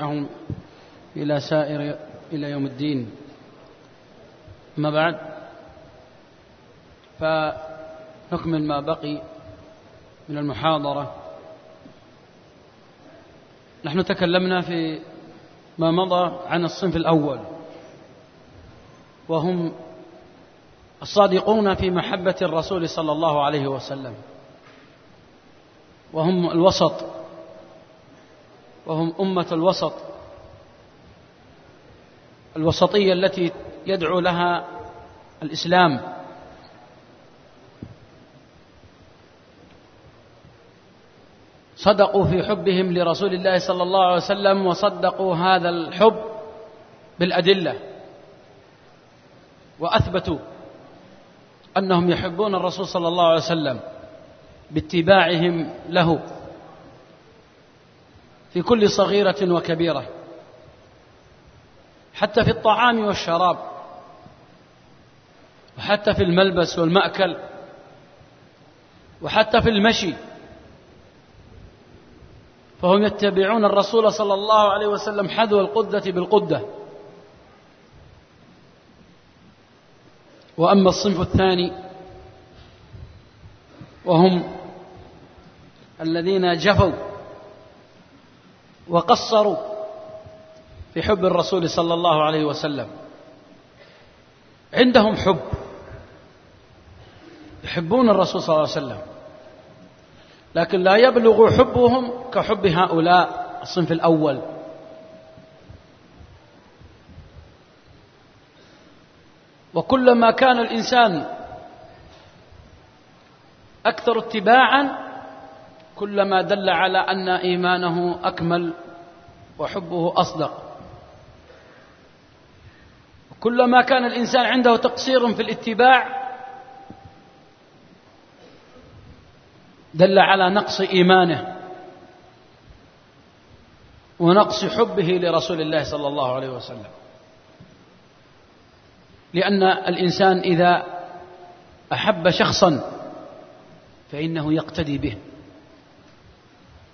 هم إلى سائر إلى يوم الدين. أما بعد فنكمل ما بقي من المحاضرة. نحن تكلمنا في ما مضى عن الصنف الأول وهم الصادقون في محبة الرسول صلى الله عليه وسلم وهم الوسط وهم أمة الوسط. الوسطية التي يدعو لها الإسلام. صدقوا في حبهم لرسول الله صلى الله عليه وسلم وصدقوا هذا الحب بالأدلة. وأثبتوا أنهم يحبون الرسول صلى الله عليه وسلم باتباعهم له. في كل صغيرة وكبيرة. حتى في الطعام والشراب. وحتى في الملبس والمأكل. وحتى في المشي. فهم يتبعون الرسول صلى الله عليه وسلم حذو القدة بالقدة. وأما الصنف الثاني وهم الذين جفوا وقصروا في حب الرسول صلى الله عليه وسلم. عندهم حب. يحبون الرسول صلى الله عليه وسلم. لكن لا يبلغ حبهم كحب هؤلاء الصنف الأول. وكلما كان الإنسان أكثر اتباعا كلما دل على أن إيمانه أكمل وحبه أصدق. كلما كان الإنسان عنده تقصير في الاتباع دل على نقص إيمانه ونقص حبه لرسول الله صلى الله عليه وسلم. لأن الإنسان إذا أحب شخصا فإنه يقتدي به.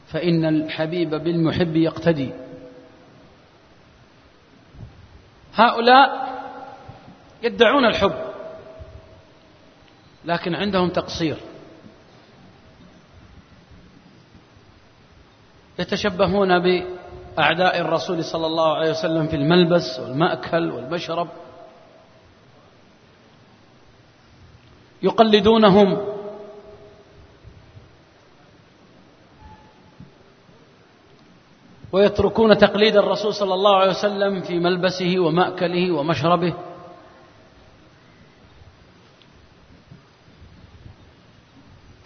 فإن الحبيب بالمحب يقتدي. هؤلاء يدعون الحب لكن عندهم تقصير. يتشبهون بأعداء الرسول صلى الله عليه وسلم في الملبس والمأكل والمشرب. يقلدونهم ويتركون تقليد الرسول صلى الله عليه وسلم في ملبسه ومأكله ومشربه.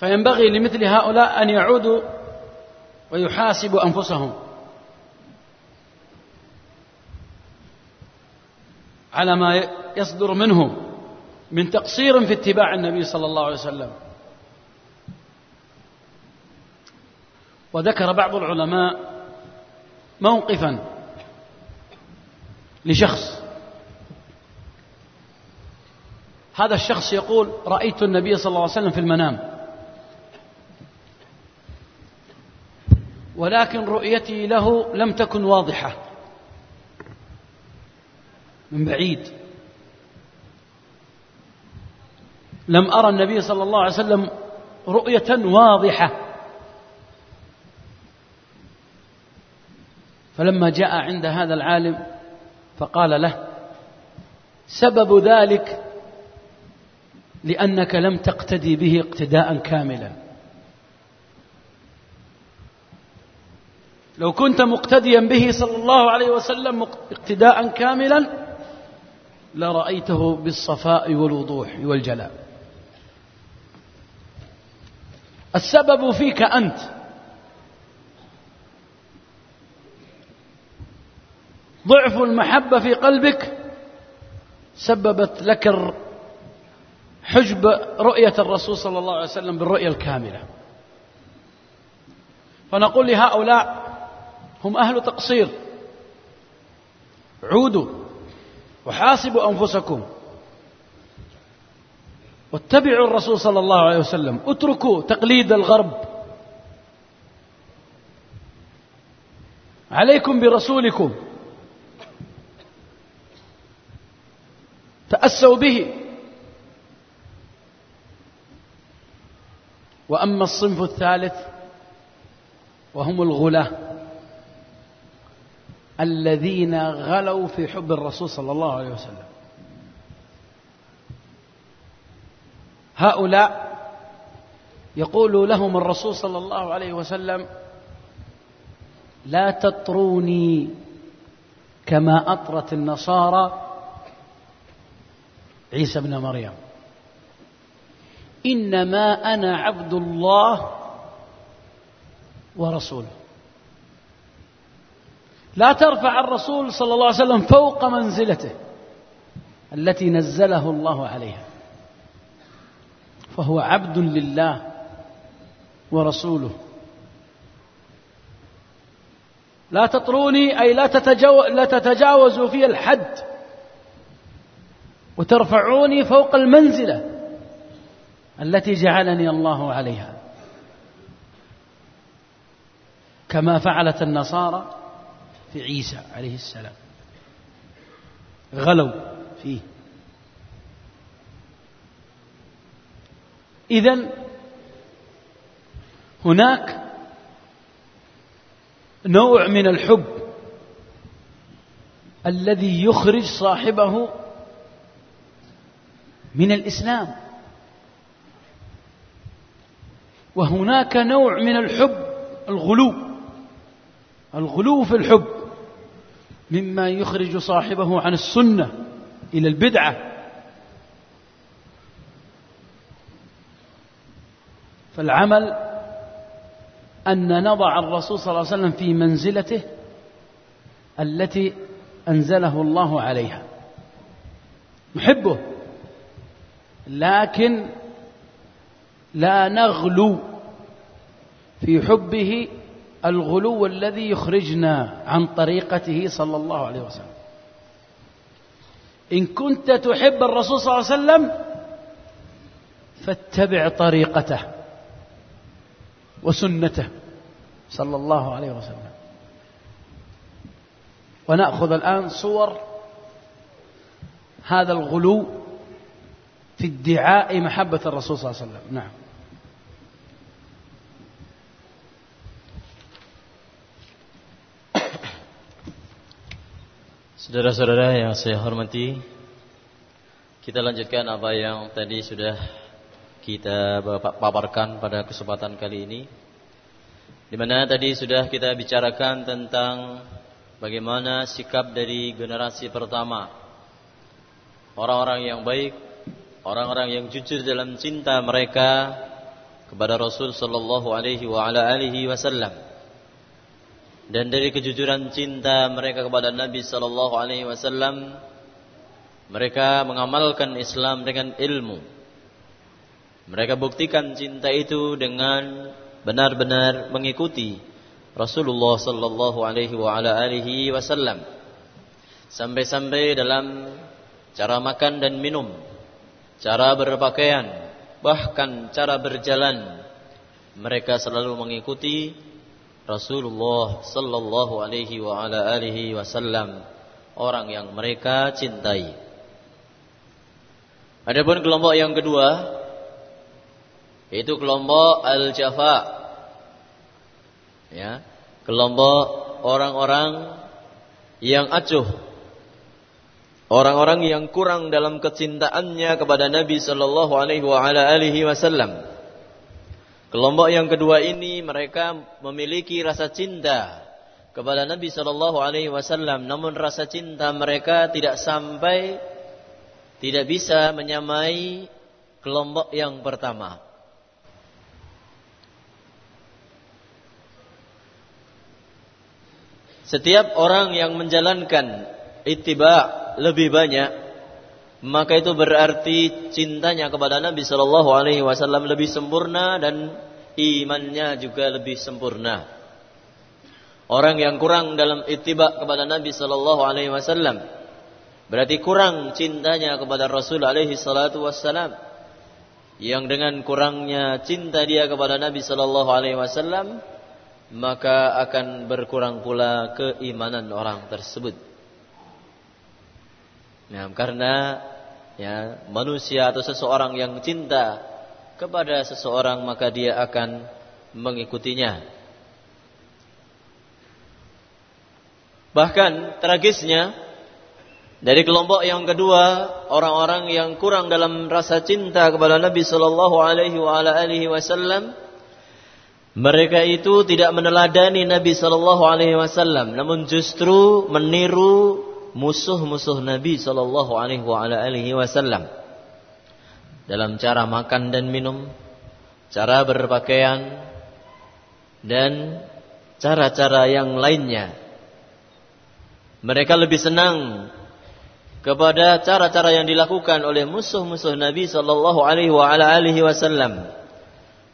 فينبغي لمثل هؤلاء أن يعودوا ويحاسبوا أنفسهم على ما يصدر منهم من تقصير في اتباع النبي صلى الله عليه وسلم. وذكر بعض العلماء موقفا لشخص. هذا الشخص يقول رأيت النبي صلى الله عليه وسلم في المنام. ولكن رؤيتي له لم تكن واضحة. من بعيد. لم أرى النبي صلى الله عليه وسلم رؤية واضحة. فلما جاء عند هذا العالم فقال له سبب ذلك لأنك لم تقتدي به اقتداء كاملا. لو كنت مقتديا به صلى الله عليه وسلم اقتداء كاملا لرأيته بالصفاء والوضوح والجلاء. السبب فيك أنت ضعف المحبة في قلبك سببت لك حجب رؤية الرسول صلى الله عليه وسلم بالرؤية الكاملة. فنقول لهؤلاء هم أهل تقصير. عودوا وحاسبوا أنفسكم. واتبعوا الرسول صلى الله عليه وسلم. اتركوا تقليد الغرب. عليكم برسولكم. تأسوا به. وأما الصنف الثالث وهم الغلاة الذين غلوا في حب الرسول صلى الله عليه وسلم. هؤلاء يقول لهم الرسول صلى الله عليه وسلم لا تطروني كما أطرت النصارى عيسى بن مريم. إنما أنا عبد الله ورسوله. لا ترفع الرسول صلى الله عليه وسلم فوق منزلته التي نزله الله عليها. فهو عبد لله ورسوله. لا تطروني أي لا, لا تتجاوزوا في الحد. وترفعوني فوق المنزلة التي جعلني الله عليها. كما فعلت النصارى في عيسى عليه السلام. غلوا فيه. إذن هناك نوع من الحب الذي يخرج صاحبه من الإسلام. وهناك نوع من الحب الغلو. الغلو في الحب. مما يخرج صاحبه عن السنة إلى البدعة. فالعمل أن نضع الرسول صلى الله عليه وسلم في منزلته التي أنزله الله عليها. نحبه. لكن لا نغلو في حبه الغلو الذي يخرجنا عن طريقته صلى الله عليه وسلم. إن كنت تحب الرسول صلى الله عليه وسلم فاتبع طريقته وسنته صلى الله عليه وسلم. ونأخذ الآن صور هذا الغلو في ادعاء محبة الرسول صلى الله عليه وسلم نعم Saudara-saudara yang saya hormati, kita lanjutkan apa yang tadi sudah kita paparkan pada kesempatan kali ini. Di mana tadi sudah kita bicarakan tentang bagaimana sikap dari generasi pertama. Orang-orang yang baik, orang-orang yang jujur dalam cinta mereka kepada Rasul sallallahu alaihi wa ala alihi wasallam. Dan dari kejujuran cinta mereka kepada Nabi sallallahu alaihi wasallam mereka mengamalkan Islam dengan ilmu. Mereka buktikan cinta itu dengan benar-benar mengikuti Rasulullah sallallahu alaihi wa ala alihi wasallam. Sampai-sampai dalam cara makan dan minum cara berpakaian bahkan cara berjalan mereka selalu mengikuti Rasulullah sallallahu alaihi wa ala alihi wasallam orang yang mereka cintai. Adapun kelompok yang kedua yaitu kelompok al-jafa. Ya, kelompok orang-orang yang acuh. Orang-orang yang kurang dalam kecintaannya kepada Nabi sallallahu alaihi wasallam. Kelompok yang kedua ini mereka memiliki rasa cinta kepada Nabi Shallallahu Alaihi Wasallam, namun rasa cinta mereka tidak sampai, tidak bisa menyamai kelompok yang pertama. Setiap orang yang menjalankan ittiba lebih banyak, maka itu berarti cintanya kepada Nabi Shallallahu Alaihi Wasallam lebih sempurna dan imannya juga lebih sempurna. Orang yang kurang dalam ittiba kepada Nabi Shallallahu Alaihi Wasallam berarti kurang cintanya kepada Rasul Alaihi Salatu Wasallam. Yang dengan kurangnya cinta dia kepada Nabi Shallallahu Alaihi Wasallam, maka akan berkurang pula keimanan orang tersebut. Nah, karena ya manusia atau seseorang yang cinta kepada seseorang maka dia akan mengikutinya. Bahkan tragisnya dari kelompok yang kedua orang-orang yang kurang dalam rasa cinta kepada Nabi Shallallahu Alaihi Wasallam mereka itu tidak meneladani Nabi Shallallahu Alaihi Wasallam, namun justru meniru musuh-musuh Nabi Shallallahu Alaihi Wasallam dalam cara makan dan minum, cara berpakaian, dan cara-cara yang lainnya. Mereka lebih senang kepada cara-cara yang dilakukan oleh musuh-musuh Nabi Sallallahu Alaihi Wasallam.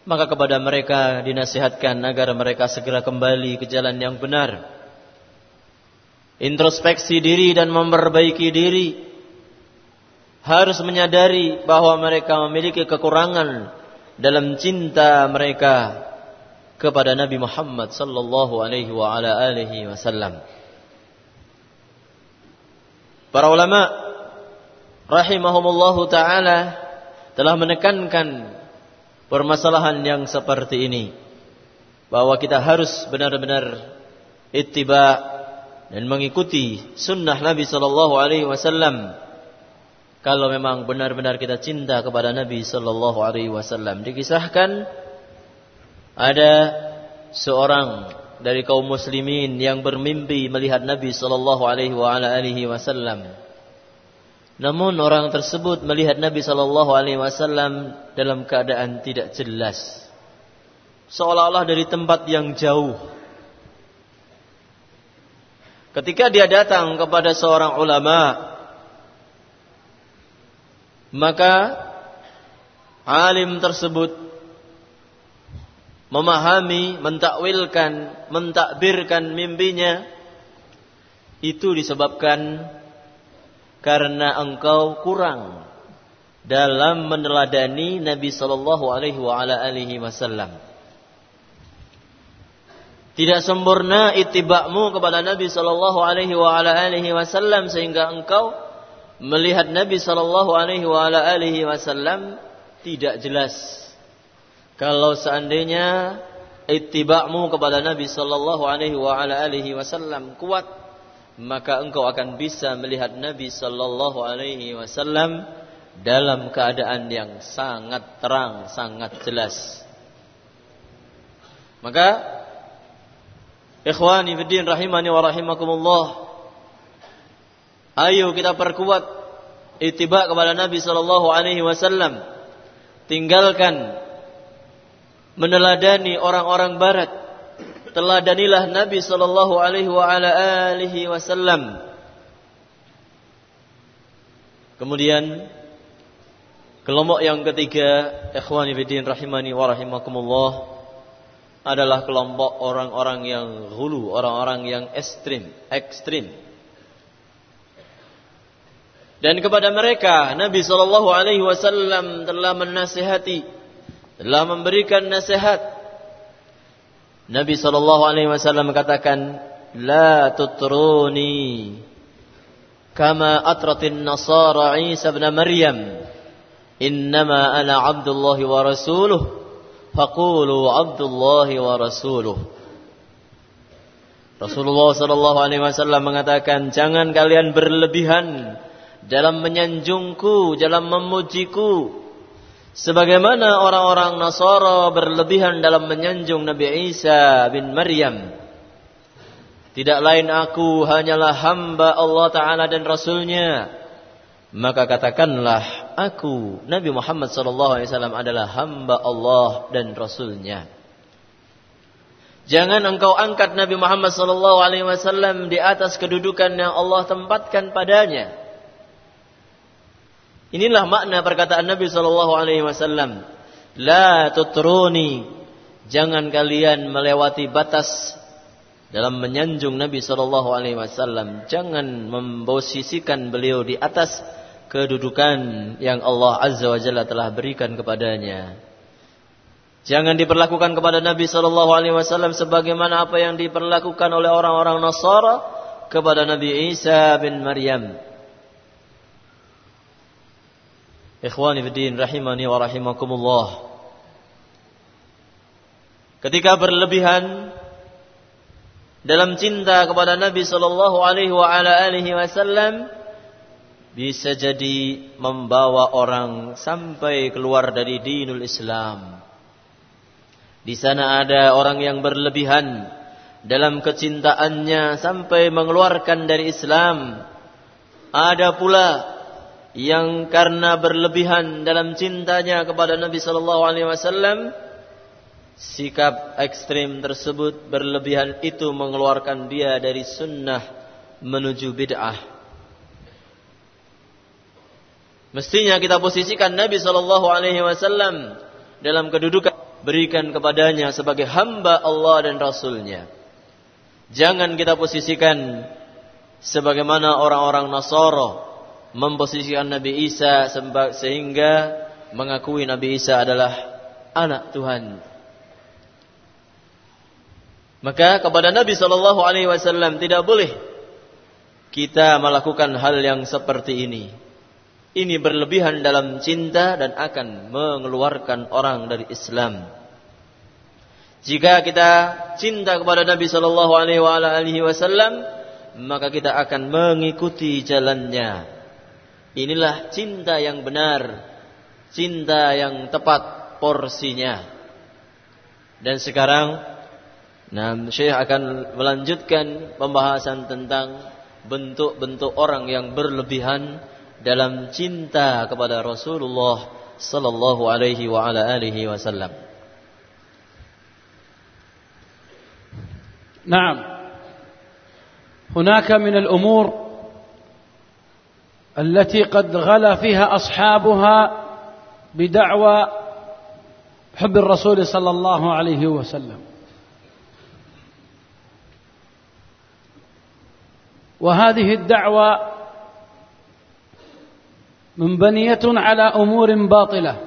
Maka kepada mereka dinasihatkan agar mereka segera kembali ke jalan yang benar. Introspeksi diri dan memperbaiki diri harus menyadari bahwa mereka memiliki kekurangan dalam cinta mereka kepada Nabi Muhammad sallallahu alaihi wa ala alihi wasallam. Para ulama rahimahumullahu taala telah menekankan permasalahan yang seperti ini bahwa kita harus benar-benar ittiba dan mengikuti sunnah Nabi sallallahu alaihi wasallam kalau memang benar-benar kita cinta kepada Nabi sallallahu alaihi wasallam. Dikisahkan ada seorang dari kaum muslimin yang bermimpi melihat Nabi sallallahu alaihi wasallam. Namun orang tersebut melihat Nabi sallallahu alaihi wasallam dalam keadaan tidak jelas. Seolah-olah dari tempat yang jauh. Ketika dia datang kepada seorang ulama maka alim tersebut memahami, mentakwilkan, mentakbirkan mimpinya itu disebabkan karena engkau kurang dalam meneladani Nabi sallallahu alaihi wasallam. Tidak sempurna itibakmu kepada Nabi sallallahu alaihi wasallam sehingga engkau melihat Nabi Shallallahu Alaihi Wasallam tidak jelas. Kalau seandainya itibakmu kepada Nabi Shallallahu Alaihi Wasallam kuat, maka engkau akan bisa melihat Nabi Shallallahu Alaihi Wasallam dalam keadaan yang sangat terang, sangat jelas. Maka ikhwani fiddin rahimani wa rahimakumullah Ayo kita perkuat ittiba kepada Nabi sallallahu alaihi wasallam. Tinggalkan meneladani orang-orang barat. Teladanilah Nabi sallallahu alaihi wa ala alihi wasallam. Kemudian kelompok yang ketiga, ikhwani fillah rahimani wa rahimakumullah adalah kelompok orang-orang yang hulu, orang-orang yang ekstrim, ekstrim dan kepada mereka Nabi Shallallahu Alaihi Wasallam telah menasihati, telah memberikan nasihat. Nabi Shallallahu Alaihi Wasallam mengatakan, لا tutruni kama atratin nasara Isa bin Maryam. Innama ana Abdullah wa rasuluh. Faqulu Abdullah wa rasuluh. Rasulullah Shallallahu Alaihi Wasallam mengatakan, jangan kalian berlebihan dalam menyanjungku, dalam memujiku. Sebagaimana orang-orang Nasara berlebihan dalam menyanjung Nabi Isa bin Maryam. Tidak lain aku hanyalah hamba Allah Ta'ala dan Rasulnya. Maka katakanlah aku Nabi Muhammad SAW adalah hamba Allah dan Rasulnya. Jangan engkau angkat Nabi Muhammad SAW di atas kedudukan yang Allah tempatkan padanya. Inilah makna perkataan Nabi wasallam. La tutruni. Jangan kalian melewati batas dalam menyanjung Nabi sallallahu alaihi wasallam. Jangan memposisikan beliau di atas kedudukan yang Allah azza wa jalla telah berikan kepadanya. Jangan diperlakukan kepada Nabi Shallallahu Alaihi Wasallam sebagaimana apa yang diperlakukan oleh orang-orang Nasara kepada Nabi Isa bin Maryam. Ikhwani fiddin rahimani wa rahimakumullah. Ketika berlebihan dalam cinta kepada Nabi Shallallahu Alaihi Wasallam bisa jadi membawa orang sampai keluar dari dinul Islam. Di sana ada orang yang berlebihan dalam kecintaannya sampai mengeluarkan dari Islam. Ada pula yang karena berlebihan dalam cintanya kepada Nabi sallallahu alaihi wasallam sikap ekstrim tersebut berlebihan itu mengeluarkan dia dari sunnah menuju bid'ah. Mestinya kita posisikan Nabi sallallahu alaihi wasallam dalam kedudukan berikan kepadanya sebagai hamba Allah dan Rasulnya. Jangan kita posisikan sebagaimana orang-orang Nasara memposisikan Nabi Isa sehingga mengakui Nabi Isa adalah anak Tuhan. Maka kepada Nabi Shallallahu Alaihi Wasallam tidak boleh kita melakukan hal yang seperti ini. Ini berlebihan dalam cinta dan akan mengeluarkan orang dari Islam. Jika kita cinta kepada Nabi Shallallahu Alaihi Wasallam, maka kita akan mengikuti jalannya. Inilah cinta yang benar, cinta yang tepat porsinya. Dan sekarang, nah, Syekh akan melanjutkan pembahasan tentang bentuk-bentuk orang yang berlebihan dalam cinta kepada Rasulullah Sallallahu Alaihi Wasallam. نعم هناك من الأمور التي قد غلا فيها أصحابها بدعوى حب الرسول صلى الله عليه وسلم وهذه الدعوة منبنية على أمور باطلة.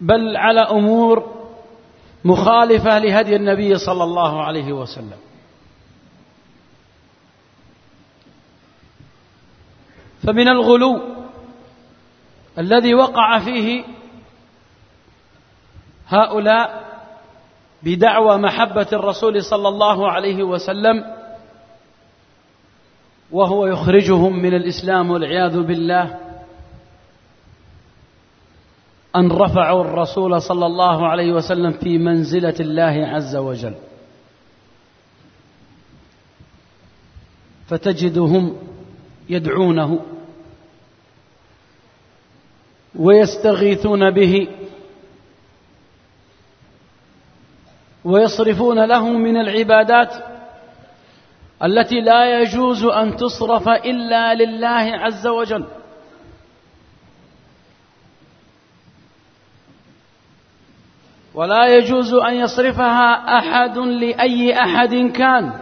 بل على أمور مخالفة لهدي النبي صلى الله عليه وسلم. فمن الغلو الذي وقع فيه هؤلاء بدعوى محبة الرسول صلى الله عليه وسلم وهو يخرجهم من الإسلام والعياذ بالله أن رفعوا الرسول صلى الله عليه وسلم في منزلة الله عز وجل. فتجدهم يدعونه ويستغيثون به ويصرفون له من العبادات التي لا يجوز أن تصرف إلا لله عز وجل. ولا يجوز أن يصرفها أحد لأي أحد كان.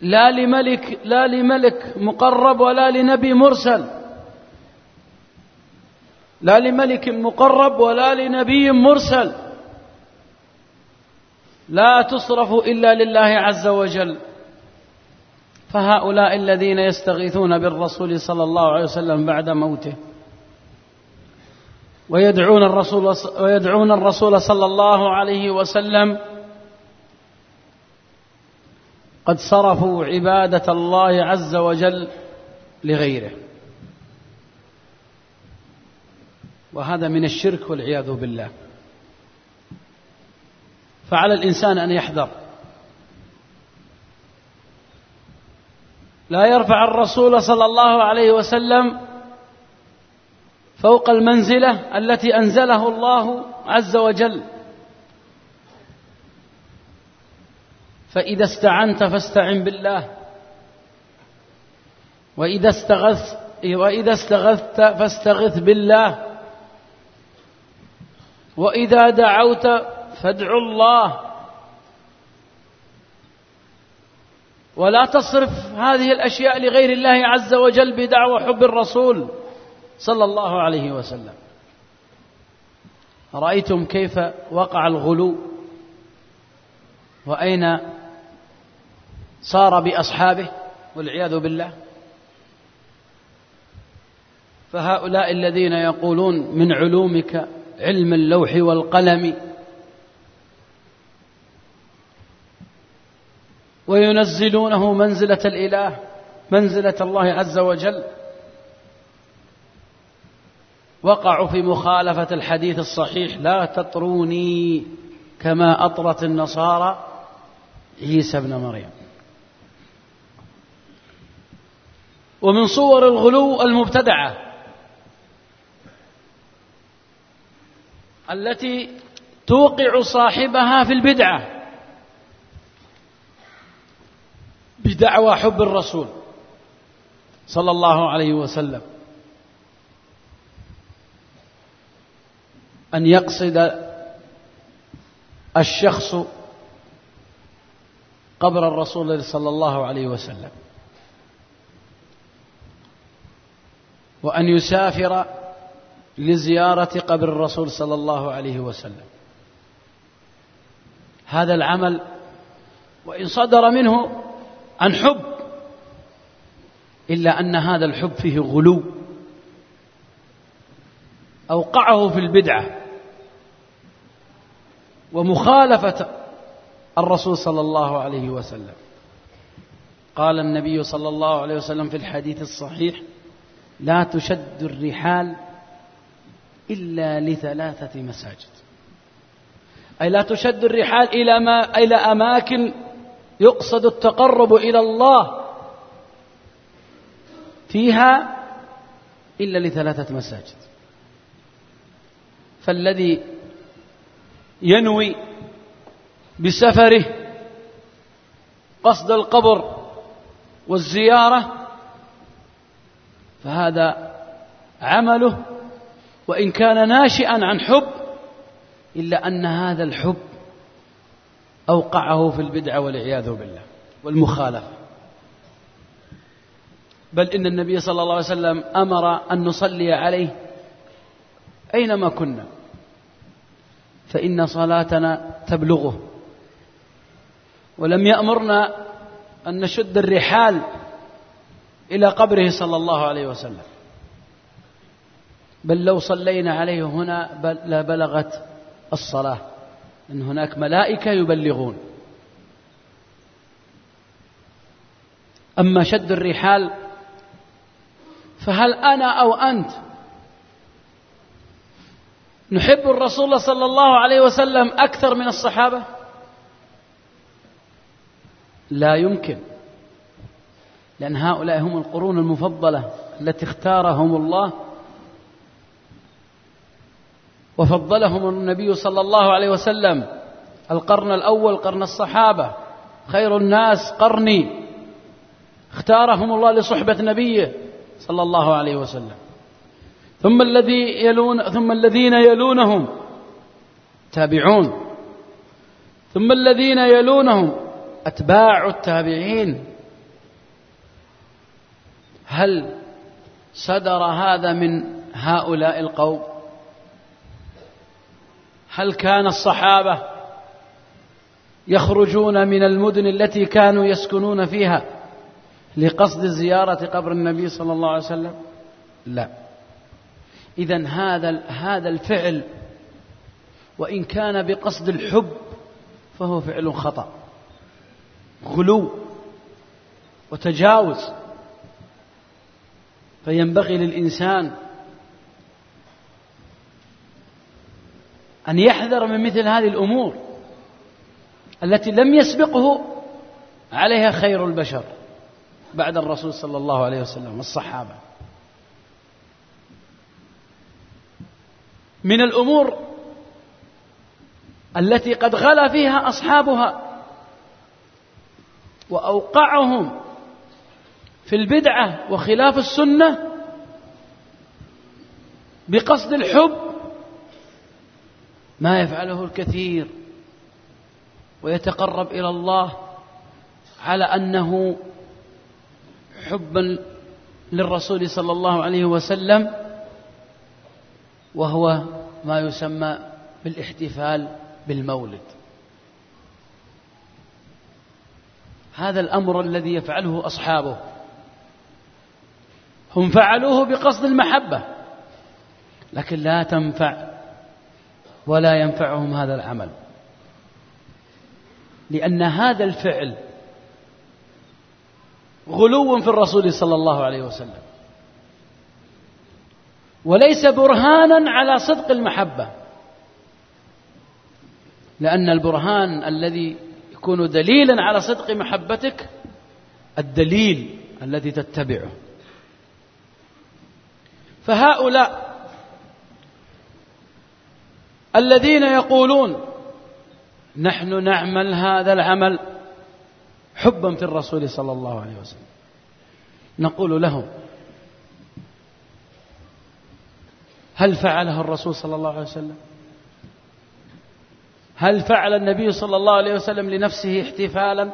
لا لملك لا لملك مقرب ولا لنبي مرسل. لا لملك مقرب ولا لنبي مرسل. لا تصرف إلا لله عز وجل. فهؤلاء الذين يستغيثون بالرسول صلى الله عليه وسلم بعد موته. ويدعون الرسول ويدعون الرسول صلى الله عليه وسلم. قد صرفوا عبادة الله عز وجل لغيره. وهذا من الشرك والعياذ بالله. فعلى الإنسان أن يحذر. لا يرفع الرسول صلى الله عليه وسلم فوق المنزلة التي أنزله الله عز وجل. فإذا استعنت فاستعن بالله. وإذا استغث وإذا استغثت فاستغث بالله. وإذا دعوت فادعوا الله. ولا تصرف هذه الأشياء لغير الله عز وجل بدعوى حب الرسول صلى الله عليه وسلم. رأيتم كيف وقع الغلو؟ وأين صار بأصحابه والعياذ بالله؟ فهؤلاء الذين يقولون من علومك علم اللوح والقلم وينزلونه منزلة الإله منزلة الله عز وجل. وقعوا في مخالفة الحديث الصحيح لا تطروني كما أطرت النصارى عيسى ابن مريم. ومن صور الغلو المبتدعة التي توقع صاحبها في البدعة. بدعوى حب الرسول صلى الله عليه وسلم. أن يقصد الشخص قبر الرسول صلى الله عليه وسلم. وأن يسافر لزيارة قبر الرسول صلى الله عليه وسلم. هذا العمل وإن صدر منه عن حب إلا أن هذا الحب فيه غلو. أوقعه في البدعة. ومخالفة الرسول صلى الله عليه وسلم. قال النبي صلى الله عليه وسلم في الحديث الصحيح لا تشد الرحال إلا لثلاثة مساجد. أي لا تشد الرحال إلى ما إلى أماكن يقصد التقرب إلى الله فيها إلا لثلاثة مساجد. فالذي ينوي بسفره قصد القبر والزيارة فهذا عمله وإن كان ناشئا عن حب إلا أن هذا الحب أوقعه في البدعة والعياذ بالله والمخالفة. بل إن النبي صلى الله عليه وسلم أمر أن نصلي عليه أينما كنا فإن صلاتنا تبلغه. ولم يأمرنا أن نشد الرحال إلى قبره صلى الله عليه وسلم. بل لو صلينا عليه هنا بل لبلغت الصلاة. أن هناك ملائكة يبلغون. أما شد الرحال فهل أنا أو أنت نحب الرسول صلى الله عليه وسلم أكثر من الصحابة؟ لا يمكن لأن هؤلاء هم القرون المفضلة التي اختارهم الله وفضلهم النبي صلى الله عليه وسلم. القرن الأول قرن الصحابة. خير الناس قرني. اختارهم الله لصحبة نبيه صلى الله عليه وسلم. ثم الذي يلون ثم الذين يلونهم. تابعون. ثم الذين يلونهم. أتباع التابعين. هل صدر هذا من هؤلاء القوم؟ هل كان الصحابة يخرجون من المدن التي كانوا يسكنون فيها لقصد زيارة قبر النبي صلى الله عليه وسلم؟ لا. إذا هذا هذا الفعل وإن كان بقصد الحب فهو فعل خطأ. غلو وتجاوز. فينبغي للإنسان أن يحذر من مثل هذه الأمور التي لم يسبقه عليها خير البشر بعد الرسول صلى الله عليه وسلم والصحابة. من الأمور التي قد غلا فيها أصحابها وأوقعهم في البدعة وخلاف السنة بقصد الحب ما يفعله الكثير ويتقرب إلى الله على أنه حبا للرسول صلى الله عليه وسلم وهو ما يسمى بالاحتفال بالمولد. هذا الأمر الذي يفعله أصحابه. هم فعلوه بقصد المحبة لكن لا تنفع ولا ينفعهم هذا العمل. لأن هذا الفعل غلو في الرسول صلى الله عليه وسلم. وليس برهانا على صدق المحبة. لأن البرهان الذي يكون دليلا على صدق محبتك الدليل الذي تتبعه. فهؤلاء الذين يقولون نحن نعمل هذا العمل حبا في الرسول صلى الله عليه وسلم. نقول لهم هل فعله الرسول صلى الله عليه وسلم؟ هل فعل النبي صلى الله عليه وسلم لنفسه احتفالا؟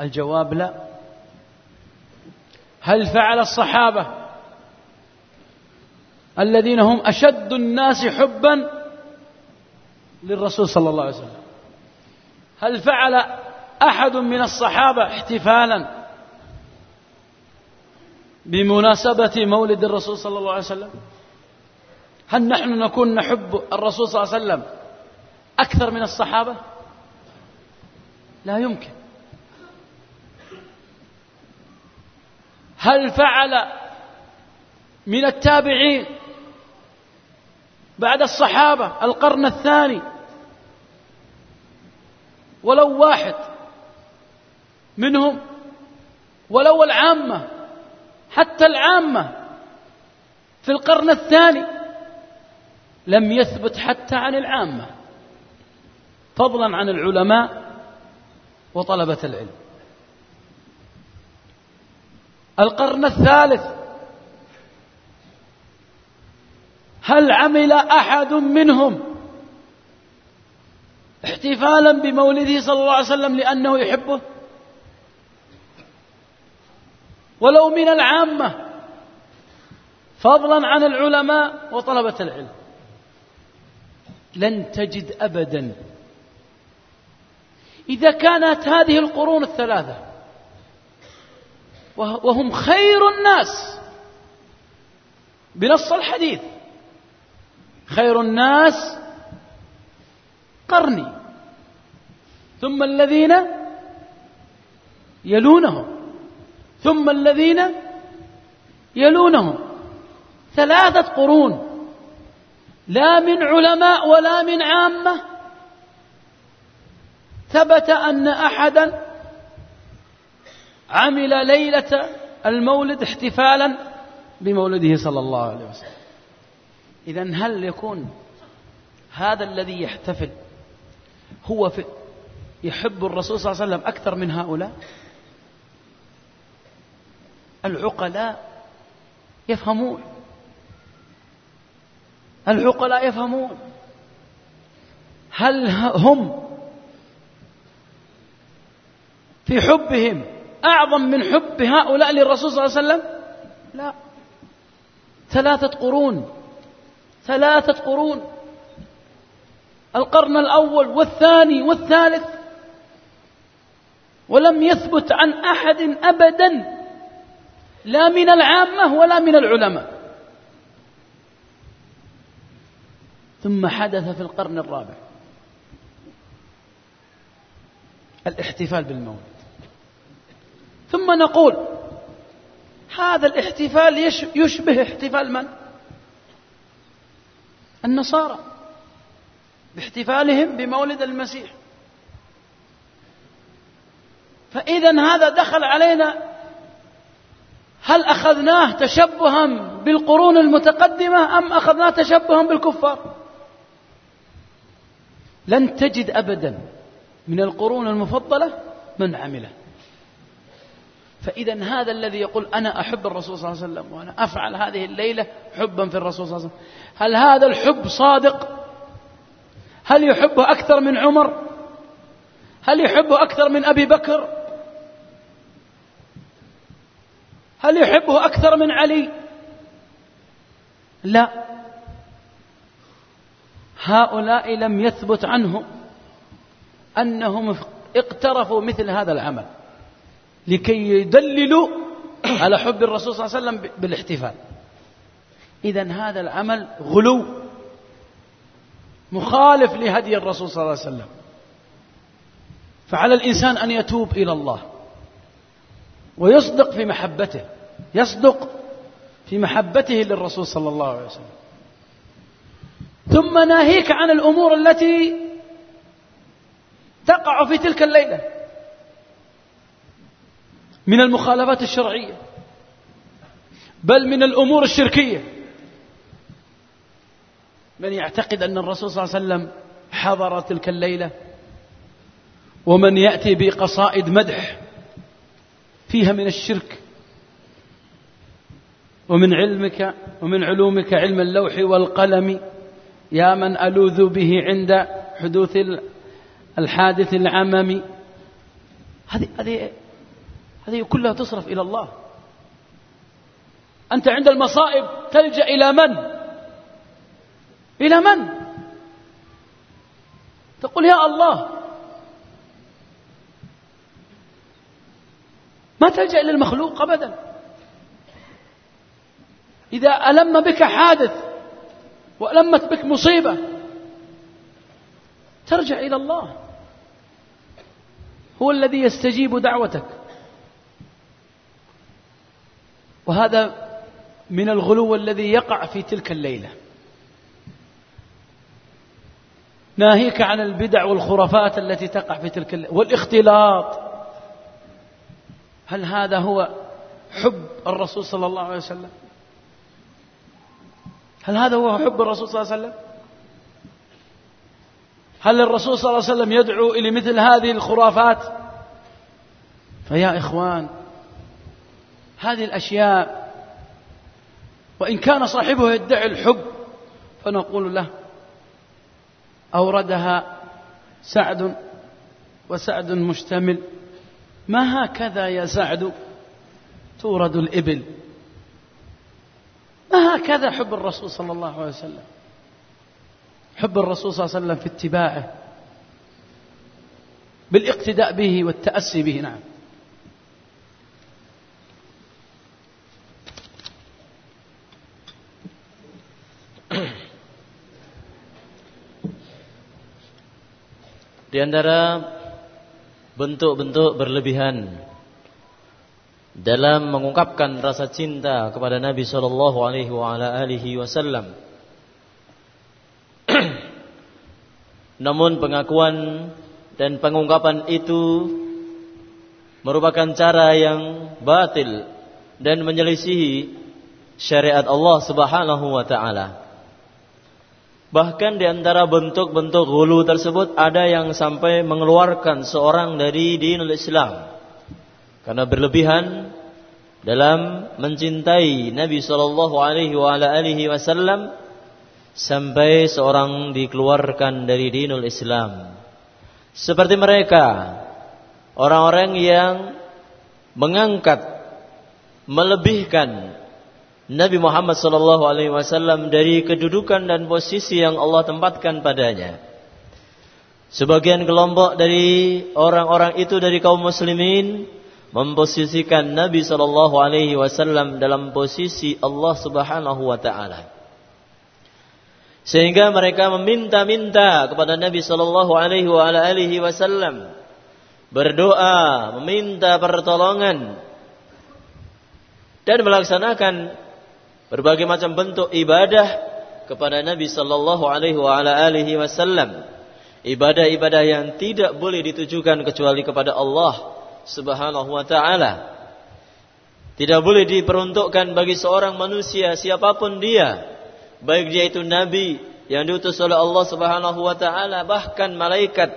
الجواب لا. هل فعل الصحابة الذين هم أشد الناس حبا للرسول صلى الله عليه وسلم. هل فعل أحد من الصحابة احتفالا بمناسبة مولد الرسول صلى الله عليه وسلم؟ هل نحن نكون نحب الرسول صلى الله عليه وسلم أكثر من الصحابة؟ لا يمكن. هل فعل من التابعين بعد الصحابة القرن الثاني. ولو واحد منهم ولو العامة حتى العامة في القرن الثاني لم يثبت حتى عن العامة. فضلا عن العلماء وطلبة العلم. القرن الثالث هل عمل أحد منهم احتفالا بمولده صلى الله عليه وسلم لأنه يحبه؟ ولو من العامة فضلا عن العلماء وطلبة العلم لن تجد أبدا. إذا كانت هذه القرون الثلاثة وهم خير الناس بنص الحديث. خير الناس قرني. ثم الذين يلونهم. ثم الذين يلونهم. ثلاثة قرون. لا من علماء ولا من عامة. ثبت أن أحدا عمل ليلة المولد احتفالا بمولده صلى الله عليه وسلم. إذا هل يكون هذا الذي يحتفل هو في يحب الرسول صلى الله عليه وسلم أكثر من هؤلاء؟ العقلاء يفهمون. العقلاء يفهمون. هل هم في حبهم أعظم من حب هؤلاء للرسول صلى الله عليه وسلم؟ لا. ثلاثة قرون. ثلاثة قرون. القرن الأول والثاني والثالث. ولم يثبت عن أحد أبدا. لا من العامة ولا من العلماء. ثم حدث في القرن الرابع. الاحتفال بالمولد ثم نقول هذا الاحتفال يشبه احتفال من؟ النصارى باحتفالهم بمولد المسيح. فإذا هذا دخل علينا هل أخذناه تشبها بالقرون المتقدمة أم أخذناه تشبها بالكفار؟ لن تجد أبدا من القرون المفضلة من عمله. فإذا هذا الذي يقول أنا أحب الرسول صلى الله عليه وسلم وأنا أفعل هذه الليلة حبا في الرسول صلى الله عليه وسلم. هل هذا الحب صادق؟ هل يحبه أكثر من عمر؟ هل يحبه أكثر من أبي بكر؟ هل يحبه أكثر من علي؟ لا. هؤلاء لم يثبت عنهم أنهم اقترفوا مثل هذا العمل. لكي يدللوا على حب الرسول صلى الله عليه وسلم بالاحتفال. إذا هذا العمل غلو مخالف لهدي الرسول صلى الله عليه وسلم. فعلى الإنسان أن يتوب إلى الله ويصدق في محبته يصدق في محبته للرسول صلى الله عليه وسلم. ثم ناهيك عن الأمور التي تقع في تلك الليلة. من المخالفات الشرعية بل من الأمور الشركية. من يعتقد أن الرسول صلى الله عليه وسلم حضر تلك الليلة ومن يأتي بقصائد مدح فيها من الشرك ومن علمك ومن علومك علم اللوح والقلم يا من ألوذ به عند حدوث الحادث العممي هذه هذه هذه كلها تصرف إلى الله. أنت عند المصائب تلجأ إلى من؟ إلى من؟ تقول يا الله. ما تلجأ إلى المخلوق أبدا. إذا ألم بك حادث وألمت بك مصيبة ترجع إلى الله. هو الذي يستجيب دعوتك. وهذا من الغلو الذي يقع في تلك الليلة. ناهيك عن البدع والخرافات التي تقع في تلك الليلة والاختلاط. هل هذا هو حب الرسول صلى الله عليه وسلم؟ هل هذا هو حب الرسول صلى الله عليه وسلم؟ هل الرسول صلى الله عليه وسلم يدعو إلى مثل هذه الخرافات؟ فيا إخوان هذه الأشياء وإن كان صاحبه يدعي الحب فنقول له أوردها سعد وسعد مشتمل. ما هكذا يا سعد تورد الإبل؟ ما هكذا حب الرسول صلى الله عليه وسلم؟ حب الرسول صلى الله عليه وسلم في اتباعه بالاقتداء به والتأسي به نعم. Di antara bentuk-bentuk berlebihan dalam mengungkapkan rasa cinta kepada Nabi Shallallahu Alaihi Wasallam. Namun pengakuan dan pengungkapan itu merupakan cara yang batil dan menyelisihi syariat Allah Subhanahu wa taala. Bahkan di antara bentuk-bentuk hulu tersebut ada yang sampai mengeluarkan seorang dari dinul Islam. Karena berlebihan dalam mencintai Nabi Shallallahu Alaihi Wasallam sampai seorang dikeluarkan dari dinul Islam. Seperti mereka, orang-orang yang mengangkat, melebihkan Nabi Muhammad sallallahu alaihi wasallam dari kedudukan dan posisi yang Allah tempatkan padanya. Sebagian kelompok dari orang-orang itu dari kaum muslimin memposisikan Nabi sallallahu alaihi wasallam dalam posisi Allah Subhanahu wa taala. Sehingga mereka meminta-minta kepada Nabi sallallahu alaihi wasallam berdoa, meminta pertolongan dan melaksanakan berbagai macam bentuk ibadah kepada Nabi sallallahu alaihi wasallam. Ibadah-ibadah yang tidak boleh ditujukan kecuali kepada Allah Subhanahu wa taala. Tidak boleh diperuntukkan bagi seorang manusia siapa pun dia, baik dia itu nabi yang diutus oleh Allah Subhanahu wa taala bahkan malaikat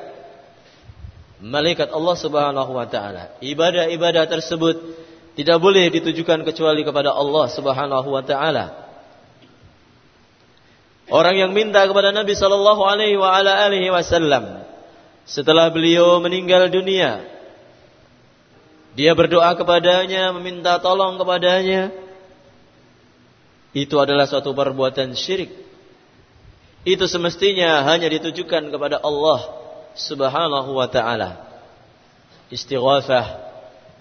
malaikat Allah Subhanahu wa taala. Ibadah-ibadah tersebut tidak boleh ditujukan kecuali kepada Allah Subhanahu wa taala. Orang yang minta kepada Nabi sallallahu alaihi wasallam setelah beliau meninggal dunia dia berdoa kepadanya, meminta tolong kepadanya. itu adalah suatu perbuatan syirik. Itu semestinya hanya ditujukan kepada Allah Subhanahu wa taala.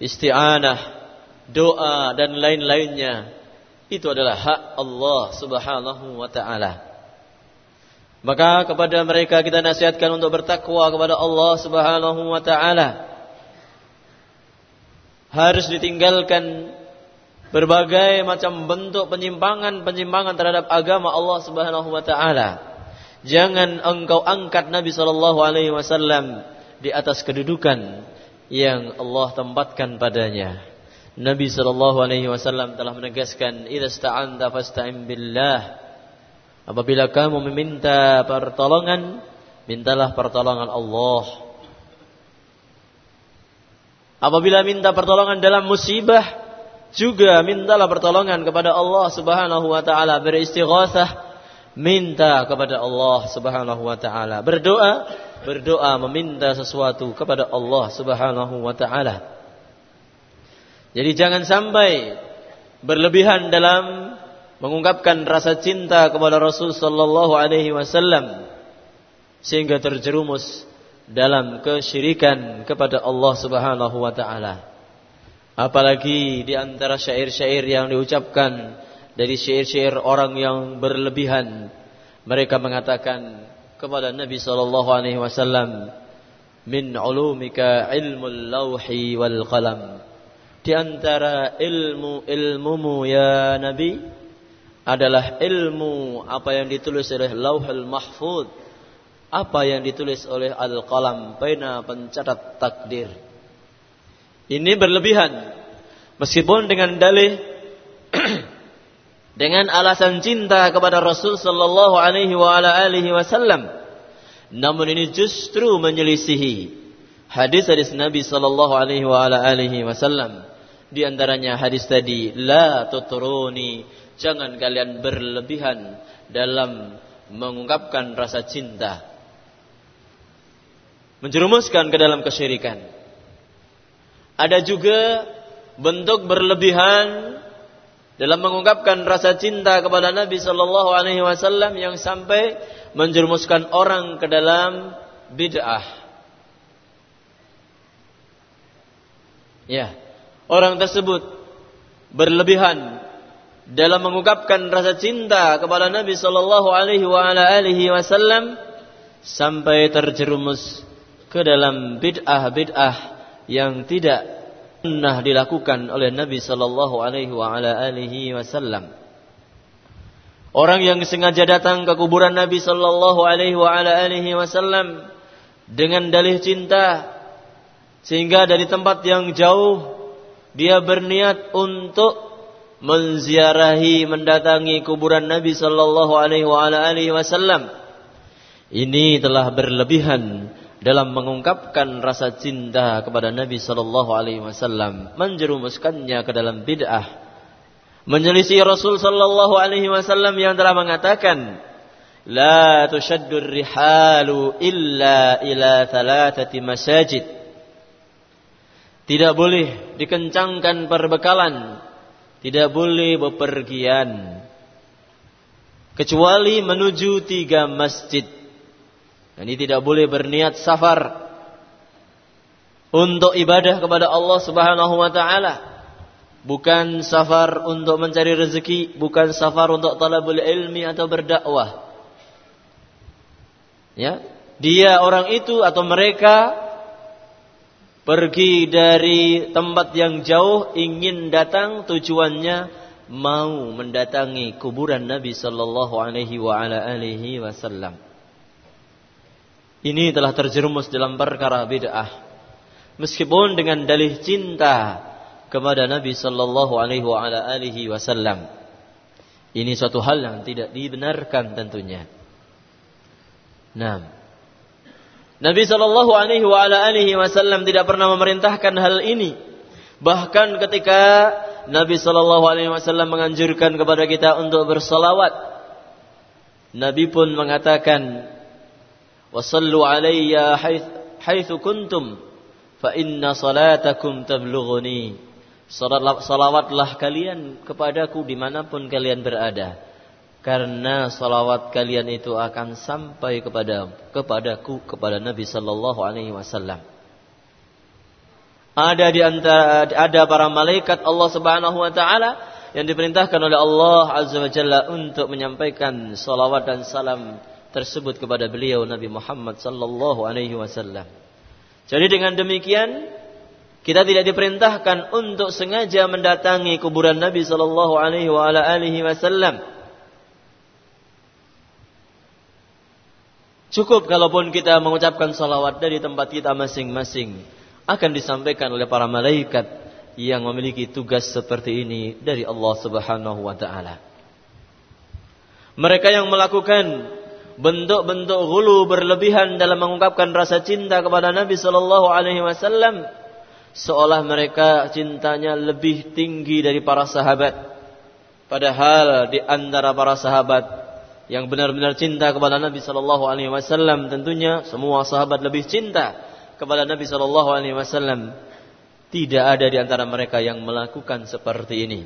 Isti'anah, doa dan lain-lainnya itu adalah hak Allah Subhanahu wa taala. Maka kepada mereka kita nasihatkan untuk bertakwa kepada Allah Subhanahu wa taala. Harus ditinggalkan berbagai macam bentuk penyimpangan-penyimpangan terhadap agama Allah Subhanahu wa taala. Jangan engkau angkat Nabi sallallahu alaihi wasallam di atas kedudukan yang Allah tempatkan padanya. Nabi sallallahu alaihi wasallam telah menegaskan, "Idza fasta'in billah." Apabila kamu meminta pertolongan, mintalah pertolongan Allah. Apabila minta pertolongan dalam musibah, juga mintalah pertolongan kepada Allah Subhanahu wa taala, beristighatsah, minta kepada Allah Subhanahu wa taala. Berdoa, berdoa meminta sesuatu kepada Allah Subhanahu wa taala. Jadi jangan sampai berlebihan dalam mengungkapkan rasa cinta kepada Rasul sallallahu alaihi wasallam sehingga terjerumus dalam kesyirikan kepada Allah Subhanahu wa taala. Apalagi di antara syair-syair yang diucapkan dari syair-syair orang yang berlebihan, mereka mengatakan kepada Nabi sallallahu alaihi wasallam, "Min ulumika ilmul lauhi wal qalam." Di antara ilmu ilmumu ya Nabi adalah ilmu apa yang ditulis oleh Lauhul Mahfud, apa yang ditulis oleh Al-Qalam, pena pencatat takdir. Ini berlebihan. Meskipun dengan dalih dengan alasan cinta kepada Rasul sallallahu alaihi wa ala alihi wasallam. Namun ini justru menyelisihi hadis-hadis Nabi sallallahu alaihi wa ala alihi wasallam. Di antaranya hadis tadi, la tutruni Jangan kalian berlebihan dalam mengungkapkan rasa cinta. Menjerumuskan ke dalam kesyirikan. Ada juga bentuk berlebihan dalam mengungkapkan rasa cinta kepada Nabi Shallallahu Alaihi Wasallam yang sampai menjerumuskan orang ke dalam bid'ah. Ya, orang tersebut berlebihan dalam mengungkapkan rasa cinta kepada Nabi sallallahu alaihi wasallam sampai terjerumus ke dalam bid'ah-bid'ah yang tidak pernah dilakukan oleh Nabi sallallahu alaihi wasallam. Orang yang sengaja datang ke kuburan Nabi sallallahu alaihi wasallam dengan dalih cinta sehingga dari tempat yang jauh dia berniat untuk menziarahi mendatangi kuburan Nabi sallallahu alaihi wasallam. Ini telah berlebihan dalam mengungkapkan rasa cinta kepada Nabi sallallahu alaihi wasallam menjerumuskannya ke dalam bid'ah. Menyelisih Rasul sallallahu alaihi wasallam yang telah mengatakan la tushaddur rihalu illa ila thalathati masajid tidak boleh dikencangkan perbekalan tidak boleh bepergian kecuali menuju tiga masjid. Ini tidak boleh berniat safar untuk ibadah kepada Allah Subhanahu wa taala. Bukan safar untuk mencari rezeki, bukan safar untuk talabul ilmi atau berdakwah. Ya, dia orang itu atau mereka pergi dari tempat yang jauh ingin datang tujuannya mau mendatangi kuburan Nabi sallallahu alaihi wa ala alihi wasallam. Ini telah terjerumus dalam perkara bid'ah. Meskipun dengan dalih cinta kepada Nabi sallallahu alaihi wa ala alihi wasallam. Ini suatu hal yang tidak dibenarkan tentunya. Nah, Nabi Shallallahu Alaihi Wasallam tidak pernah memerintahkan hal ini. Bahkan ketika Nabi Shallallahu Alaihi Wasallam menganjurkan kepada kita untuk bersalawat, Nabi pun mengatakan, "Wasallu alayya haitsu kuntum, fa inna salatakum tablughuni." Salawatlah kalian kepadaku di mana pun kalian berada. Karena salawat kalian itu akan sampai kepada kepadaku kepada Nabi Sallallahu Alaihi Wasallam. Ada di antara ada para malaikat Allah Subhanahu Wa Taala yang diperintahkan oleh Allah Azza wa Jalla untuk menyampaikan salawat dan salam tersebut kepada beliau Nabi Muhammad Sallallahu Alaihi Wasallam. Jadi dengan demikian kita tidak diperintahkan untuk sengaja mendatangi kuburan Nabi sallallahu alaihi wasallam. Cukup kalaupun kita mengucapkan salawat dari tempat kita masing-masing akan disampaikan oleh para malaikat yang memiliki tugas seperti ini dari Allah Subhanahu wa taala. Mereka yang melakukan bentuk-bentuk hulu berlebihan dalam mengungkapkan rasa cinta kepada Nabi sallallahu alaihi wasallam seolah mereka cintanya lebih tinggi dari para sahabat. Padahal di antara para sahabat yang benar-benar cinta kepada Nabi Shallallahu Alaihi Wasallam tentunya semua sahabat lebih cinta kepada Nabi Shallallahu Alaihi Wasallam. Tidak ada di antara mereka yang melakukan seperti ini.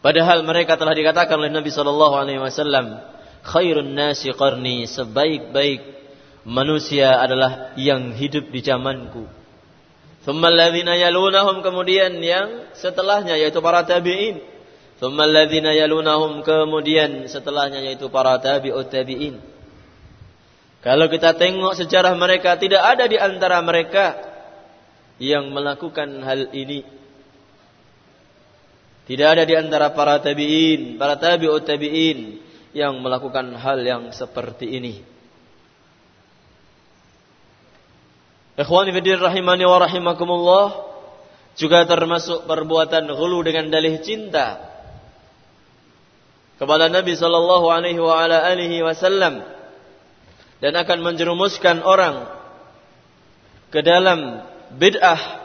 Padahal mereka telah dikatakan oleh Nabi Shallallahu Alaihi Wasallam, khairun nasi qarni sebaik-baik manusia adalah yang hidup di zamanku. Thumma alladhina yalunahum kemudian yang setelahnya yaitu para tabi'in. Thumma alladhina yalunahum kemudian setelahnya yaitu para tabi'ut tabi'in. Kalau kita tengok sejarah mereka tidak ada di antara mereka yang melakukan hal ini. Tidak ada di antara para tabi'in, para tabi'ut tabi'in yang melakukan hal yang seperti ini. Ikhwani fiddin rahimani wa rahimakumullah juga termasuk perbuatan hulu dengan dalih cinta kepada Nabi sallallahu alaihi wasallam dan akan menjerumuskan orang ke dalam bid'ah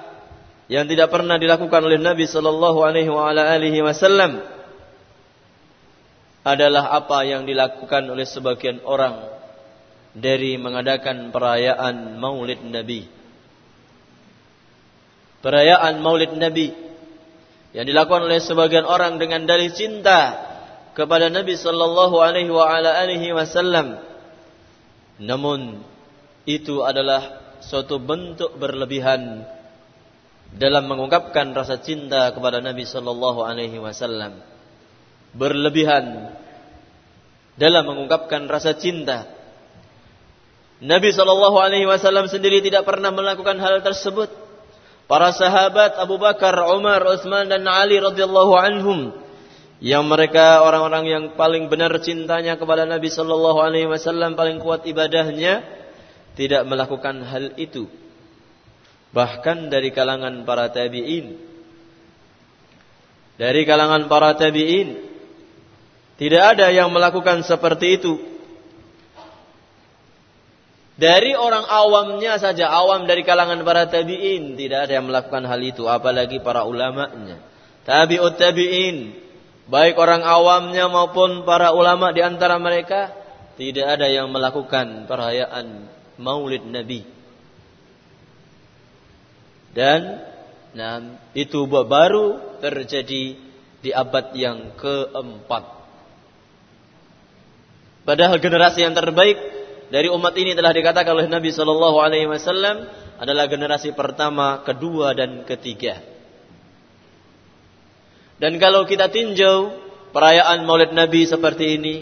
yang tidak pernah dilakukan oleh Nabi sallallahu alaihi wasallam adalah apa yang dilakukan oleh sebagian orang dari mengadakan perayaan Maulid Nabi. Perayaan Maulid Nabi yang dilakukan oleh sebagian orang dengan dalih cinta kepada Nabi sallallahu alaihi wa ala alihi wasallam. Namun itu adalah suatu bentuk berlebihan dalam mengungkapkan rasa cinta kepada Nabi sallallahu alaihi wasallam. Berlebihan dalam mengungkapkan rasa cinta Nabi Shallallahu Alaihi Wasallam sendiri tidak pernah melakukan hal tersebut. Para sahabat Abu Bakar, Umar, Utsman dan Ali radhiyallahu anhum yang mereka orang-orang yang paling benar cintanya kepada Nabi Shallallahu Alaihi Wasallam paling kuat ibadahnya tidak melakukan hal itu. Bahkan dari kalangan para tabiin, dari kalangan para tabiin tidak ada yang melakukan seperti itu dari orang awamnya saja, awam dari kalangan para tabi'in. Tidak ada yang melakukan hal itu. Apalagi para ulamanya. Tabi'ut tabi'in. Baik orang awamnya maupun para ulama di antara mereka. Tidak ada yang melakukan perayaan maulid Nabi. Dan nah, itu baru terjadi di abad yang keempat. Padahal generasi yang terbaik dari umat ini telah dikatakan oleh Nabi Shallallahu Alaihi Wasallam adalah generasi pertama, kedua dan ketiga. Dan kalau kita tinjau perayaan Maulid Nabi seperti ini,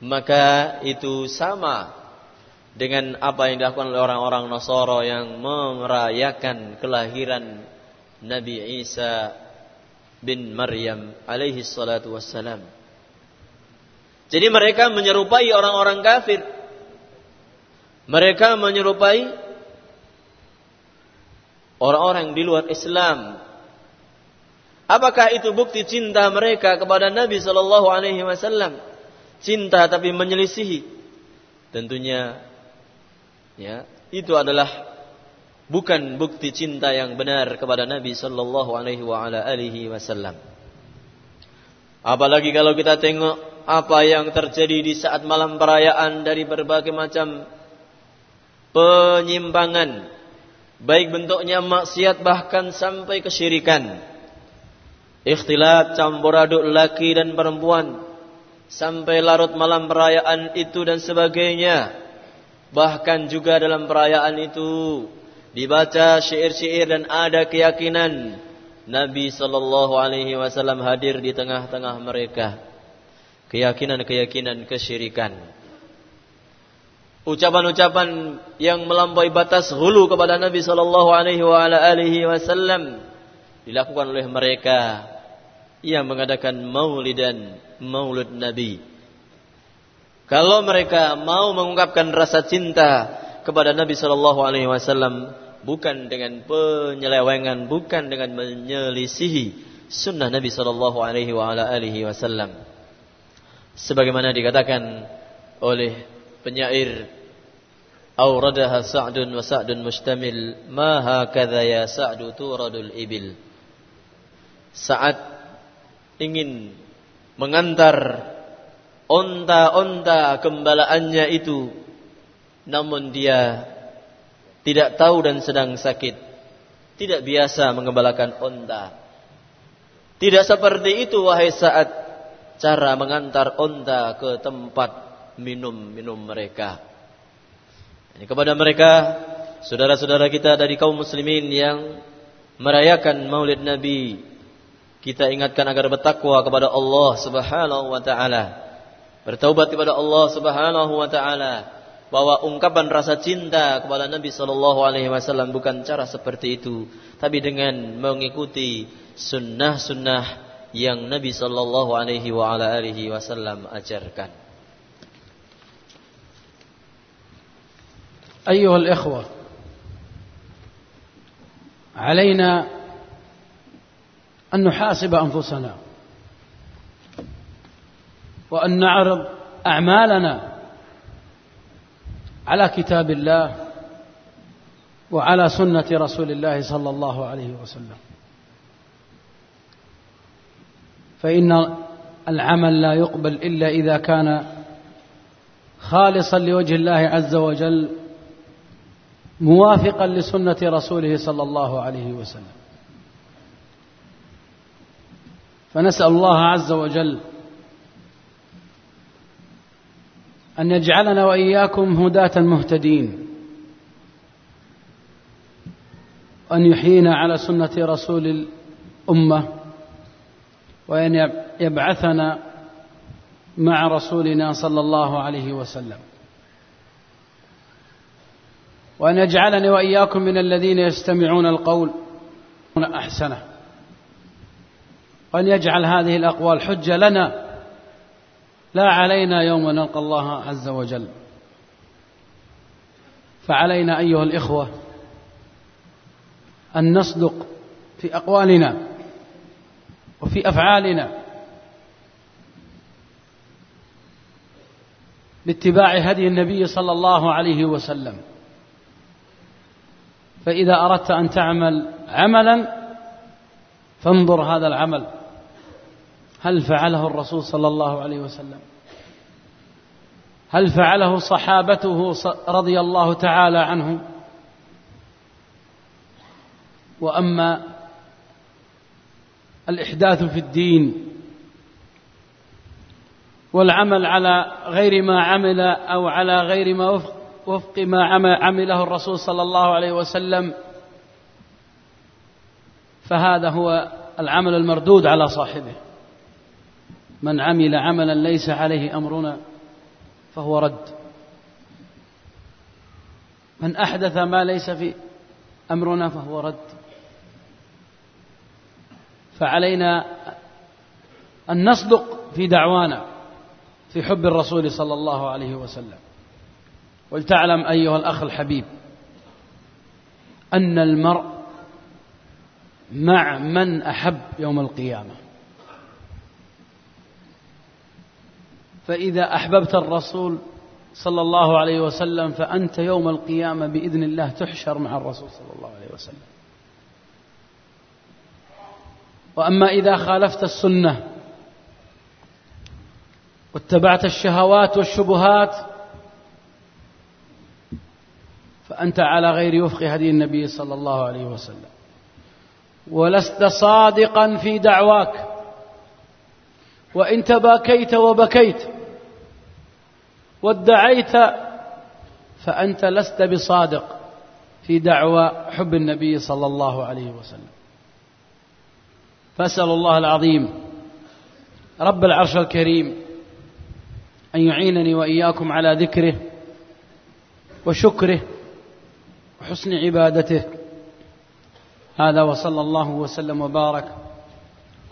maka itu sama dengan apa yang dilakukan oleh orang-orang Nasara yang merayakan kelahiran Nabi Isa bin Maryam alaihi salatu wassalam. Jadi mereka menyerupai orang-orang kafir. Mereka menyerupai orang-orang di luar Islam. Apakah itu bukti cinta mereka kepada Nabi Shallallahu Alaihi Wasallam? Cinta tapi menyelisihi. Tentunya, ya itu adalah bukan bukti cinta yang benar kepada Nabi Shallallahu Alaihi Wasallam. Apalagi kalau kita tengok apa yang terjadi di saat malam perayaan dari berbagai macam penyimpangan baik bentuknya maksiat bahkan sampai kesyirikan. Ikhtilat campur aduk laki dan perempuan sampai larut malam perayaan itu dan sebagainya. Bahkan juga dalam perayaan itu dibaca syair-syair dan ada keyakinan Nabi sallallahu alaihi wasallam hadir di tengah-tengah mereka. Keyakinan-keyakinan kesyirikan. Ucapan-ucapan yang melampaui batas hulu kepada Nabi sallallahu alaihi wasallam dilakukan oleh mereka yang mengadakan maulidan maulud Nabi. Kalau mereka mau mengungkapkan rasa cinta kepada Nabi sallallahu alaihi wasallam, bukan dengan penyelewengan, bukan dengan menyelisihi sunnah Nabi Shallallahu Alaihi Wasallam. Sebagaimana dikatakan oleh penyair, "Auradaha Sa'dun wa Sa'dun mustamil, ma hakadha ya Sa'du turadul ibil." Saat ingin mengantar onta-onta gembalaannya itu, namun dia tidak tahu dan sedang sakit, tidak biasa mengembalakan onta. Tidak seperti itu wahai saat cara mengantar onta ke tempat minum-minum mereka. Ini kepada mereka, saudara-saudara kita dari kaum muslimin yang merayakan maulid Nabi, kita ingatkan agar bertakwa kepada Allah Subhanahu wa taala. Bertaubat kepada Allah Subhanahu wa taala bahwa ungkapan rasa cinta kepada Nabi Shallallahu Alaihi Wasallam bukan cara seperti itu, tapi dengan mengikuti sunnah-sunnah yang Nabi Shallallahu Alaihi Wasallam ajarkan. أيها الإخوة علينا أن نحاسب أنفسنا. وأن نعرض أعمالنا على كتاب الله وعلى سنة رسول الله صلى الله عليه وسلم. فإن العمل لا يقبل إلا إذا كان خالصا لوجه الله عز وجل موافقا لسنة رسوله صلى الله عليه وسلم. فنسأل الله عز وجل أن يجعلنا وإياكم هداة مهتدين. وأن يحيينا على سنة رسول الأمة. وأن يبعثنا مع رسولنا صلى الله عليه وسلم. وأن يجعلني وإياكم من الذين يستمعون القول. أحسنه. وأن يجعل هذه الأقوال حجة لنا. لا علينا يوم نلقى الله عز وجل. فعلينا أيها الإخوة أن نصدق في أقوالنا وفي أفعالنا باتباع هدي النبي صلى الله عليه وسلم. فإذا أردت أن تعمل عملا فانظر هذا العمل. هل فعله الرسول صلى الله عليه وسلم؟ هل فعله صحابته رضي الله تعالى عنهم وأما الإحداث في الدين والعمل على غير ما عمل أو على غير ما وفق, وفق ما عمله الرسول صلى الله عليه وسلم فهذا هو العمل المردود على صاحبه. من عمل عملا ليس عليه أمرنا فهو رد. من أحدث ما ليس في أمرنا فهو رد. فعلينا أن نصدق في دعوانا في حب الرسول صلى الله عليه وسلم. ولتعلم أيها الأخ الحبيب أن المرء مع من أحب يوم القيامة. فإذا أحببت الرسول صلى الله عليه وسلم فأنت يوم القيامة بإذن الله تحشر مع الرسول صلى الله عليه وسلم. وأما إذا خالفت السنة واتبعت الشهوات والشبهات فأنت على غير وفق هدي النبي صلى الله عليه وسلم. ولست صادقا في دعواك. وإن تباكيت وبكيت وادعيت فأنت لست بصادق في دعوى حب النبي صلى الله عليه وسلم. فأسأل الله العظيم رب العرش الكريم أن يعينني وإياكم على ذكره وشكره وحسن عبادته. هذا وصلى الله وسلم وبارك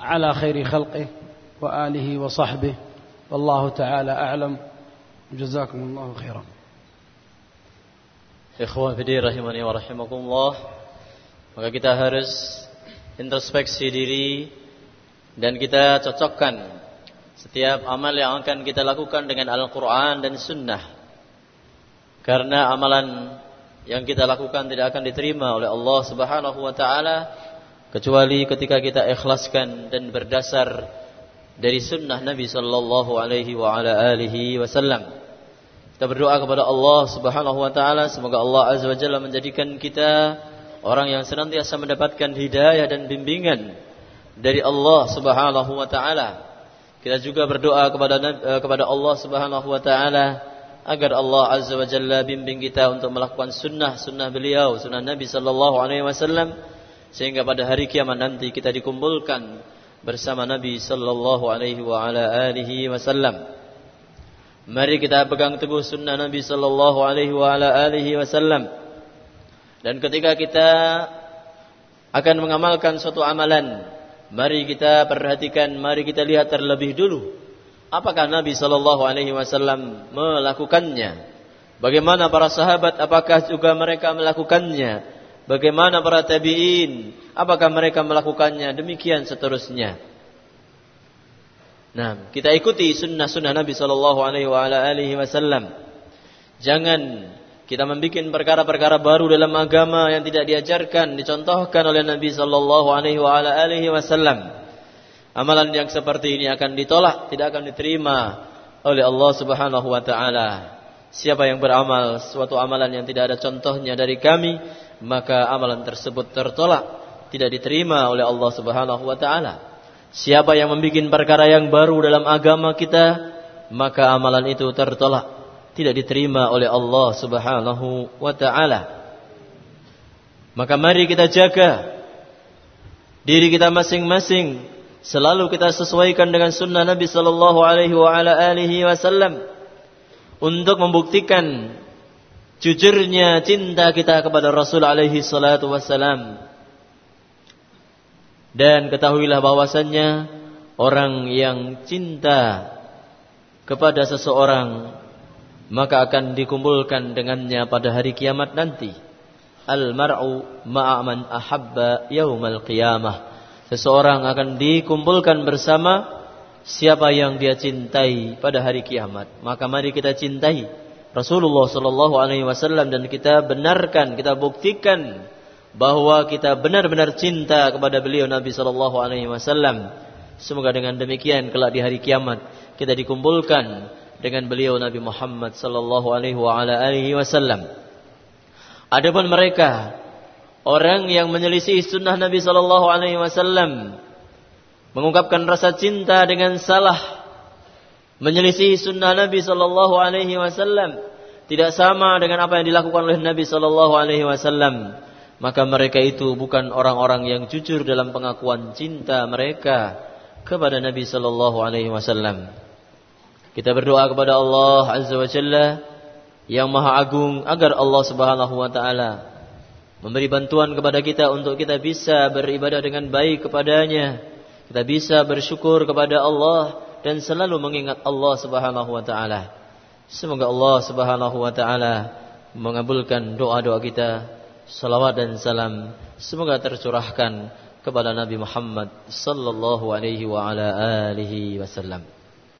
على خير خلقه وآله وصحبه. والله تعالى أعلم. جزاكم الله خيرا Ikhwan Fidir rahimani wa rahimakumullah Maka kita harus introspeksi diri Dan kita cocokkan Setiap amal yang akan kita lakukan dengan Al-Quran dan Sunnah Karena amalan yang kita lakukan tidak akan diterima oleh Allah subhanahu wa ta'ala Kecuali ketika kita ikhlaskan dan berdasar dari sunnah Nabi sallallahu alaihi wa ala alihi wasallam. Kita berdoa kepada Allah Subhanahu wa taala semoga Allah azza wa jalla menjadikan kita orang yang senantiasa mendapatkan hidayah dan bimbingan dari Allah Subhanahu wa taala. Kita juga berdoa kepada eh, kepada Allah Subhanahu wa taala agar Allah azza wa jalla bimbing kita untuk melakukan sunnah sunnah beliau, sunnah Nabi sallallahu alaihi wasallam sehingga pada hari kiamat nanti kita dikumpulkan bersama Nabi sallallahu alaihi wa ala alihi wasallam. Mari kita pegang teguh sunnah Nabi sallallahu alaihi wa wasallam. Dan ketika kita akan mengamalkan suatu amalan, mari kita perhatikan, mari kita lihat terlebih dulu apakah Nabi sallallahu alaihi wasallam melakukannya. Bagaimana para sahabat apakah juga mereka melakukannya? Bagaimana para tabi'in? Apakah mereka melakukannya? Demikian seterusnya. Nah, kita ikuti sunnah-sunnah Nabi Sallallahu Alaihi Wasallam. Jangan kita membuat perkara-perkara baru dalam agama yang tidak diajarkan, dicontohkan oleh Nabi Sallallahu Alaihi Wasallam. Amalan yang seperti ini akan ditolak, tidak akan diterima oleh Allah Subhanahu Wa Taala. Siapa yang beramal suatu amalan yang tidak ada contohnya dari kami, maka amalan tersebut tertolak, tidak diterima oleh Allah Subhanahu wa taala. Siapa yang membuat perkara yang baru dalam agama kita, maka amalan itu tertolak, tidak diterima oleh Allah Subhanahu wa taala. Maka mari kita jaga diri kita masing-masing selalu kita sesuaikan dengan sunnah Nabi sallallahu alaihi wa ala alihi wasallam untuk membuktikan jujurnya cinta kita kepada Rasul alaihi salatu wassalam. Dan ketahuilah bahwasannya orang yang cinta kepada seseorang maka akan dikumpulkan dengannya pada hari kiamat nanti. Al mar'u ma'a man ahabba yaumal qiyamah. Seseorang akan dikumpulkan bersama siapa yang dia cintai pada hari kiamat. Maka mari kita cintai Rasulullah Sallallahu Alaihi Wasallam dan kita benarkan, kita buktikan bahwa kita benar-benar cinta kepada beliau Nabi Sallallahu Alaihi Wasallam. Semoga dengan demikian kelak di hari kiamat kita dikumpulkan dengan beliau Nabi Muhammad Sallallahu Alaihi Wasallam. Adapun mereka orang yang menyelisih sunnah Nabi Sallallahu Alaihi Wasallam mengungkapkan rasa cinta dengan salah menyelisih sunnah Nabi Sallallahu Alaihi Wasallam tidak sama dengan apa yang dilakukan oleh Nabi Sallallahu Alaihi Wasallam maka mereka itu bukan orang-orang yang jujur dalam pengakuan cinta mereka kepada Nabi Sallallahu Alaihi Wasallam. Kita berdoa kepada Allah Azza wa Jalla yang Maha Agung agar Allah Subhanahu Wa Taala memberi bantuan kepada kita untuk kita bisa beribadah dengan baik kepadanya. Kita bisa bersyukur kepada Allah dan selalu mengingat Allah Subhanahu wa taala. Semoga Allah Subhanahu wa taala mengabulkan doa-doa kita. Salawat dan salam semoga tercurahkan kepada Nabi Muhammad sallallahu alaihi wa ala alihi wasallam.